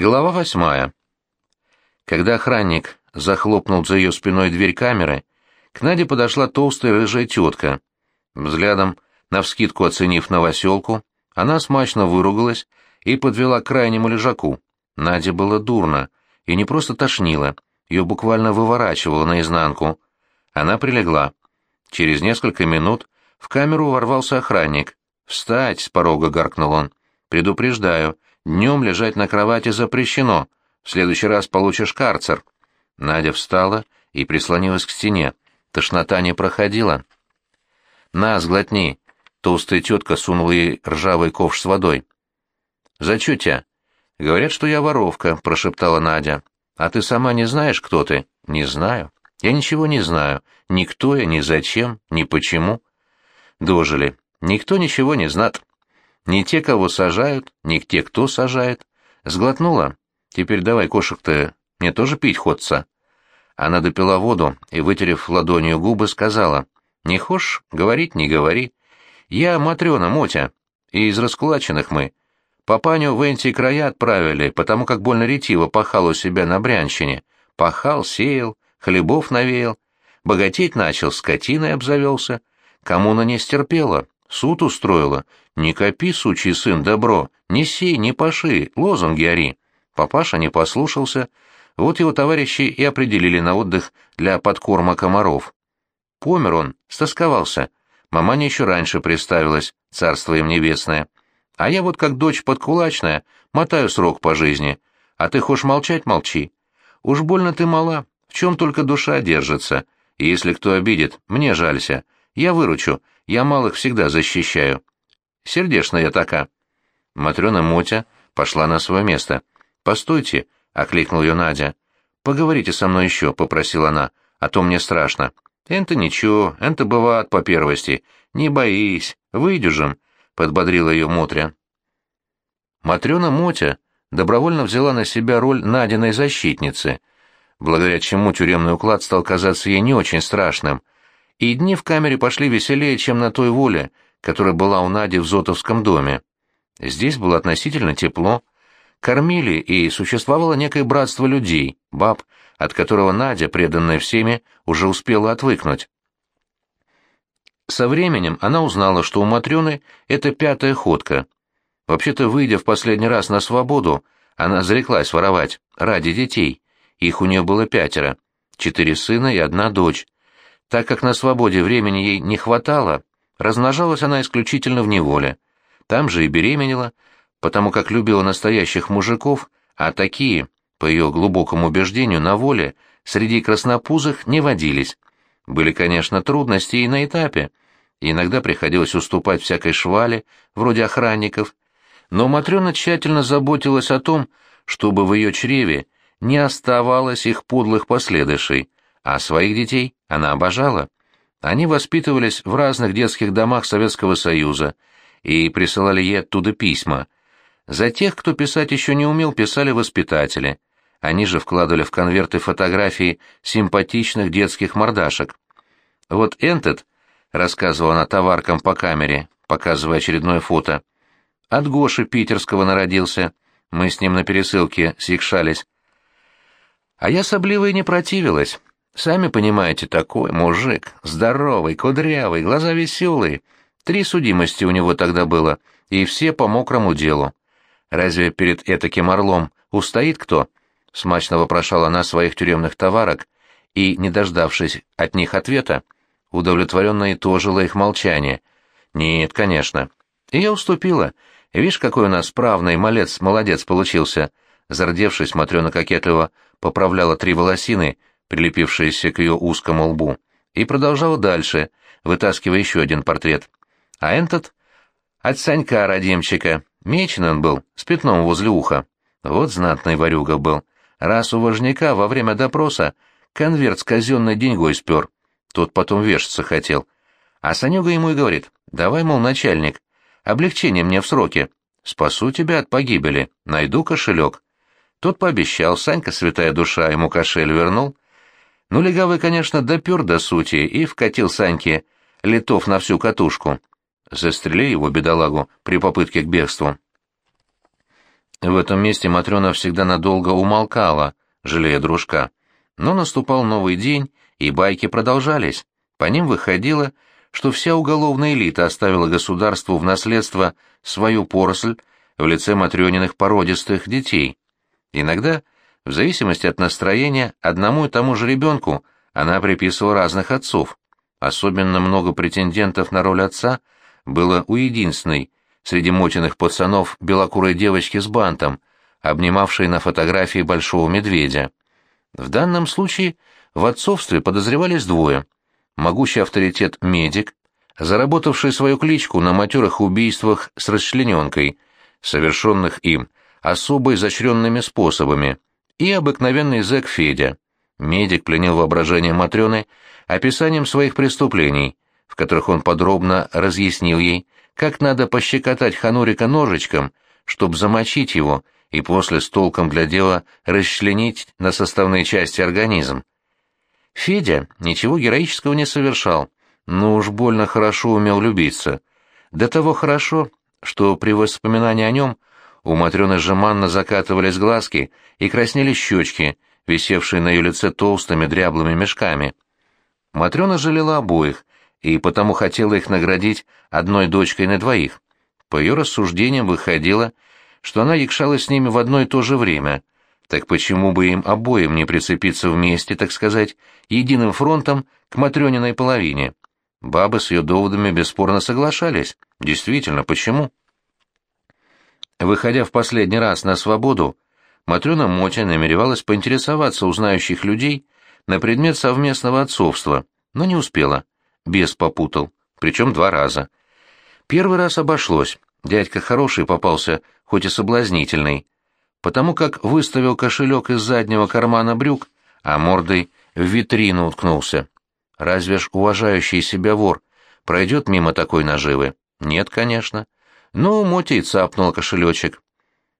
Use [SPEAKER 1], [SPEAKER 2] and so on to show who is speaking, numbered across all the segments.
[SPEAKER 1] Глава восьмая. Когда охранник захлопнул за ее спиной дверь камеры, к Наде подошла толстая рыжая тетка. Взглядом, навскидку оценив новоселку, она смачно выругалась и подвела к крайнему лежаку. Наде было дурно, и не просто тошнило, ее буквально выворачивало наизнанку. Она прилегла. Через несколько минут в камеру ворвался охранник. «Встать!» — с порога гаркнул он. «Предупреждаю, Днем лежать на кровати запрещено. В следующий раз получишь карцер». Надя встала и прислонилась к стене. Тошнота не проходила. «На, сглотни!» Толстая тетка сунула ей ржавый ковш с водой. «За чё тебя?» «Говорят, что я воровка», — прошептала Надя. «А ты сама не знаешь, кто ты?» «Не знаю. Я ничего не знаю. Ни кто я, ни зачем, ни почему». Дожили. Никто ничего не знает. Ни те, кого сажают, ни те, кто сажает. Сглотнула. Теперь давай кошек-то мне тоже пить ходца. Она допила воду и, вытерев ладонью губы, сказала. Не хошь, говорить не говори. Я Матрена, Мотя, и из раскулаченных мы. Папаню в эти края отправили, потому как больно ретиво пахал у себя на Брянщине. Пахал, сеял, хлебов навеял. Богатеть начал, скотиной обзавелся. Коммуна не стерпела, суд устроила, «Не копи, сучий сын, добро, не сей, не паши, лозунги ори». Папаша не послушался, вот его товарищи и определили на отдых для подкорма комаров. Помер он, стосковался. Маманя еще раньше приставилась, царство им небесное. А я вот как дочь подкулачная, мотаю срок по жизни. А ты хочешь молчать — молчи. Уж больно ты мала, в чем только душа держится. И если кто обидит, мне жалься. Я выручу, я малых всегда защищаю. Сердешная я така. Матрена Мотя пошла на свое место. «Постойте», — окликнул ее Надя. «Поговорите со мной еще», — попросила она, — «а то мне страшно». «Это ничего, это бывает по первости. Не боись, выйдюжим», — подбодрила ее Мотря. Матрена Мотя добровольно взяла на себя роль Надиной защитницы, благодаря чему тюремный уклад стал казаться ей не очень страшным, и дни в камере пошли веселее, чем на той воле, которая была у Нади в Зотовском доме. Здесь было относительно тепло, кормили, и существовало некое братство людей, баб, от которого Надя, преданная всеми, уже успела отвыкнуть. Со временем она узнала, что у Матрёны это пятая ходка. Вообще-то, выйдя в последний раз на свободу, она зареклась воровать ради детей. Их у нее было пятеро, четыре сына и одна дочь. Так как на свободе времени ей не хватало, Размножалась она исключительно в неволе. Там же и беременела, потому как любила настоящих мужиков, а такие, по ее глубокому убеждению, на воле среди краснопузых не водились. Были, конечно, трудности и на этапе. иногда приходилось уступать всякой швале, вроде охранников. Но Матрена тщательно заботилась о том, чтобы в ее чреве не оставалось их подлых последующей, а своих детей она обожала. Они воспитывались в разных детских домах Советского Союза и присылали ей оттуда письма. За тех, кто писать еще не умел, писали воспитатели. Они же вкладывали в конверты фотографии симпатичных детских мордашек. «Вот этот», — рассказывала она товаркам по камере, показывая очередное фото, — «от Гоши Питерского народился. Мы с ним на пересылке сикшались». А я сопливо и не противилась. Сами понимаете, такой мужик, здоровый, кудрявый, глаза веселые. Три судимости у него тогда было, и все по мокрому делу. Разве перед этаким орлом устоит кто? Смачно вопрошала она своих тюремных товарок, и, не дождавшись от них ответа, удовлетворенно итожила их молчание. Нет, конечно. И я уступила. Видишь, какой у нас справный малец-молодец получился. Зардевшись, Матрена кокетливо поправляла три волосины, прилепившаяся к ее узкому лбу, и продолжала дальше, вытаскивая еще один портрет. А этот — от Санька родимчика. Мечен он был, с пятном возле уха. Вот знатный ворюга был. Раз у вожняка во время допроса конверт с казенной деньгой спер. Тот потом вешаться хотел. А Санюга ему и говорит, давай, мол, начальник, облегчение мне в сроке. Спасу тебя от погибели, найду кошелек. Тот пообещал, Санька, святая душа, ему кошель вернул — ну, легавый, конечно, допер до сути и вкатил Саньке литов на всю катушку. Застрели его, бедолагу, при попытке к бегству. В этом месте Матрена всегда надолго умолкала, жалея дружка. Но наступал новый день, и байки продолжались. По ним выходило, что вся уголовная элита оставила государству в наследство свою поросль в лице Матрёниных породистых детей. Иногда, в зависимости от настроения, одному и тому же ребенку она приписывала разных отцов. Особенно много претендентов на роль отца было у единственной, среди мотиных пацанов, белокурой девочки с бантом, обнимавшей на фотографии большого медведя. В данном случае в отцовстве подозревались двое. Могучий авторитет медик, заработавший свою кличку на матерых убийствах с расчлененкой, совершенных им особо изощренными способами, и обыкновенный зэк Федя. Медик пленил воображение Матрёны описанием своих преступлений, в которых он подробно разъяснил ей, как надо пощекотать Ханурика ножичком, чтобы замочить его и после с толком для дела расчленить на составные части организм. Федя ничего героического не совершал, но уж больно хорошо умел любиться. До того хорошо, что при воспоминании о нем у Матрёны жеманно закатывались глазки и краснели щечки, висевшие на ее лице толстыми дряблыми мешками. Матрёна жалела обоих, и потому хотела их наградить одной дочкой на двоих. По ее рассуждениям выходило, что она якшалась с ними в одно и то же время. Так почему бы им обоим не прицепиться вместе, так сказать, единым фронтом к Матрёниной половине? Бабы с ее доводами бесспорно соглашались. Действительно, почему? Выходя в последний раз на свободу, Матрёна Мотя намеревалась поинтересоваться у знающих людей на предмет совместного отцовства, но не успела. Бес попутал, причем два раза. Первый раз обошлось, дядька хороший попался, хоть и соблазнительный, потому как выставил кошелек из заднего кармана брюк, а мордой в витрину уткнулся. Разве ж уважающий себя вор пройдет мимо такой наживы? Нет, конечно. Ну, Мотя и цапнула кошелечек.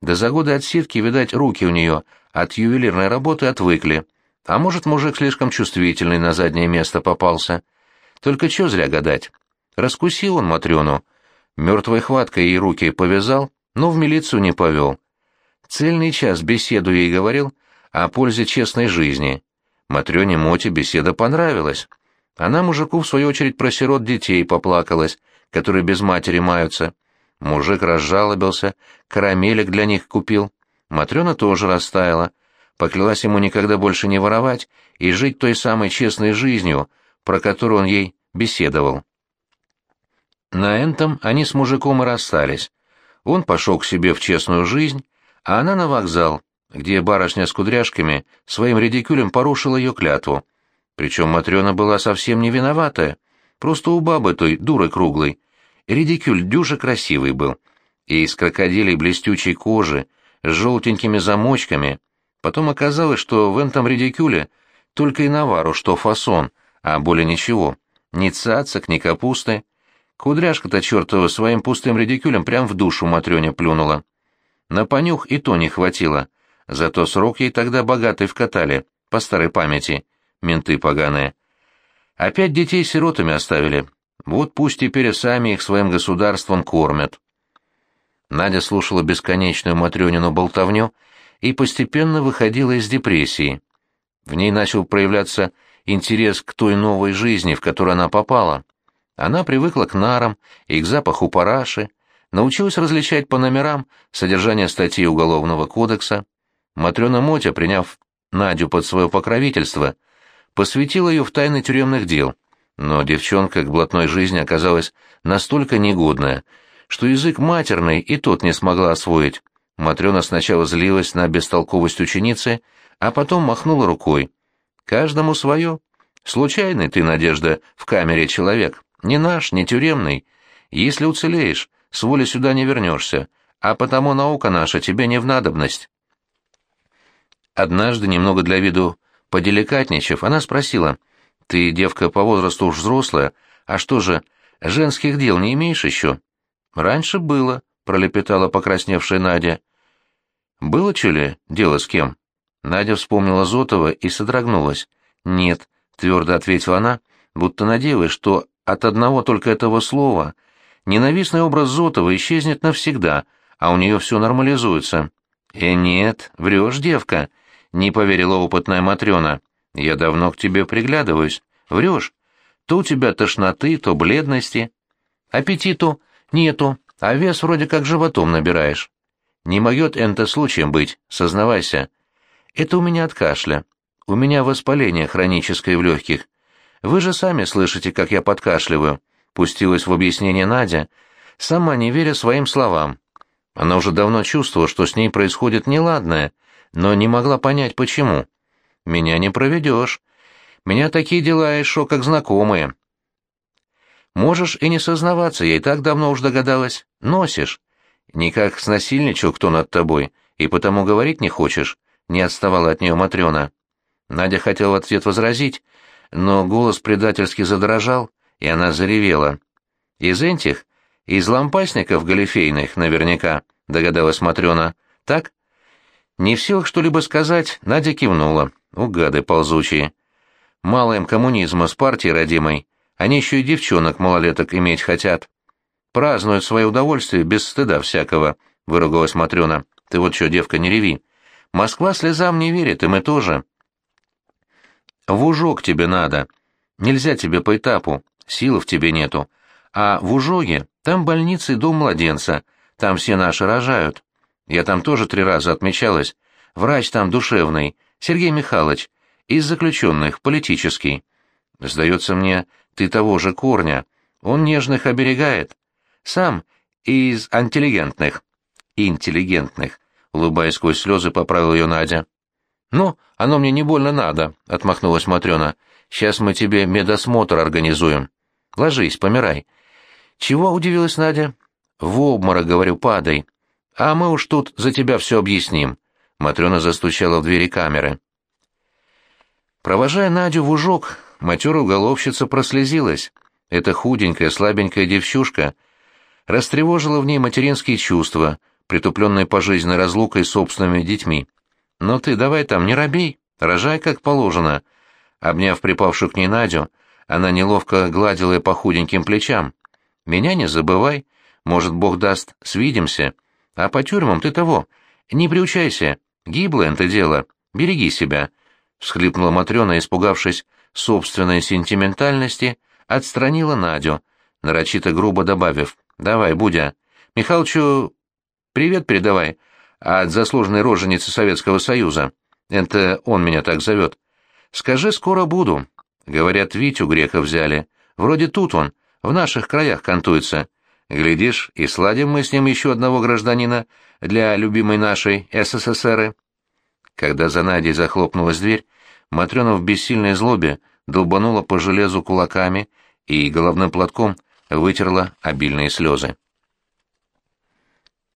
[SPEAKER 1] Да за годы отсидки, видать, руки у нее от ювелирной работы отвыкли. А может, мужик слишком чувствительный на заднее место попался. Только чё зря гадать. Раскусил он Матрёну. Мёртвой хваткой ей руки повязал, но в милицию не повёл. Цельный час беседу ей говорил о пользе честной жизни. Матрёне Моте беседа понравилась. Она мужику, в свою очередь, про сирот детей поплакалась, которые без матери маются. Мужик разжалобился, карамелек для них купил. Матрёна тоже растаяла. Поклялась ему никогда больше не воровать и жить той самой честной жизнью, про которую он ей беседовал. На Энтом они с мужиком и расстались. Он пошел к себе в честную жизнь, а она на вокзал, где барышня с кудряшками своим редикюлем порушила ее клятву. Причем Матрена была совсем не виноватая, просто у бабы той, дуры круглой. Редикюль дюже красивый был, и из крокодилей блестючей кожи, с желтенькими замочками. Потом оказалось, что в этом редикюле только и навару, что фасон, а более ничего. Ни цацок, ни капусты. Кудряшка-то чертова своим пустым редикюлем прям в душу Матрёне плюнула. На понюх и то не хватило. Зато срок ей тогда богатый вкатали, по старой памяти. Менты поганые. Опять детей сиротами оставили. Вот пусть теперь и сами их своим государством кормят. Надя слушала бесконечную Матрёнину болтовню и постепенно выходила из депрессии. В ней начал проявляться интерес к той новой жизни, в которую она попала. Она привыкла к нарам и к запаху параши, научилась различать по номерам содержание статьи Уголовного кодекса. Матрена Мотя, приняв Надю под свое покровительство, посвятила ее в тайны тюремных дел, но девчонка к блатной жизни оказалась настолько негодная, что язык матерный и тот не смогла освоить. Матрена сначала злилась на бестолковость ученицы, а потом махнула рукой. Каждому свое. Случайный ты, Надежда, в камере человек. Не наш, не тюремный. Если уцелеешь, с воли сюда не вернешься, а потому наука наша тебе не в надобность. Однажды, немного для виду поделикатничав, она спросила, «Ты, девка, по возрасту уж взрослая, а что же, женских дел не имеешь еще?» «Раньше было», — пролепетала покрасневшая Надя. «Было, че ли, дело с кем?» Надя вспомнила Зотова и содрогнулась. «Нет», — твердо ответила она, будто надеялась, что от одного только этого слова ненавистный образ Зотова исчезнет навсегда, а у нее все нормализуется. «Э, нет, врешь, девка», — не поверила опытная Матрена. «Я давно к тебе приглядываюсь. Врешь. То у тебя тошноты, то бледности. Аппетиту нету, а вес вроде как животом набираешь. Не могет это случаем быть, сознавайся. Это у меня от кашля. У меня воспаление хроническое в легких. Вы же сами слышите, как я подкашливаю», — пустилась в объяснение Надя, сама не веря своим словам. Она уже давно чувствовала, что с ней происходит неладное, но не могла понять, почему. «Меня не проведешь. Меня такие дела шо как знакомые». «Можешь и не сознаваться, я и так давно уж догадалась. Носишь. Никак снасильничал кто над тобой, и потому говорить не хочешь», — не отставала от нее Матрена. Надя хотела в ответ возразить, но голос предательски задрожал, и она заревела. «Из этих из лампасников галифейных, наверняка, догадалась Матрена. Так? Не в силах что-либо сказать, Надя кивнула. У гады ползучие. Мало им коммунизма с партией родимой. Они еще и девчонок малолеток иметь хотят. Празднуют свое удовольствие без стыда всякого, выругалась Матрена. Ты вот что, девка, не реви. Москва слезам не верит, и мы тоже. В ужок тебе надо. Нельзя тебе по этапу, силы в тебе нету. А в Ужоге там больница и дом младенца, там все наши рожают. Я там тоже три раза отмечалась. Врач там душевный, Сергей Михайлович, из заключенных, политический. Сдается мне, ты того же корня. Он нежных оберегает. Сам из интеллигентных. Интеллигентных, улыбаясь сквозь слезы, поправил ее Надя. «Ну, оно мне не больно надо», — отмахнулась Матрена. «Сейчас мы тебе медосмотр организуем. Ложись, помирай. «Чего?» — удивилась Надя. «В обморок, говорю, падай. А мы уж тут за тебя все объясним». Матрена застучала в двери камеры. Провожая Надю в ужок, матерая уголовщица прослезилась. Эта худенькая, слабенькая девчушка растревожила в ней материнские чувства, притупленные пожизненной разлукой с собственными детьми. «Но ты давай там не робей, рожай как положено». Обняв припавшую к ней Надю, она неловко гладила ее по худеньким плечам. Меня не забывай. Может, Бог даст, свидимся. А по тюрьмам ты того. Не приучайся. Гиблое это дело. Береги себя. Всхлипнула Матрена, испугавшись собственной сентиментальности, отстранила Надю, нарочито грубо добавив. «Давай, Будя. Михалычу привет передавай от заслуженной роженицы Советского Союза. Это он меня так зовет. Скажи, скоро буду. Говорят, Витю греха взяли. Вроде тут он, в наших краях кантуется. Глядишь, и сладим мы с ним еще одного гражданина для любимой нашей СССР. Когда за Надей захлопнулась дверь, Матрена в бессильной злобе долбанула по железу кулаками и головным платком вытерла обильные слезы.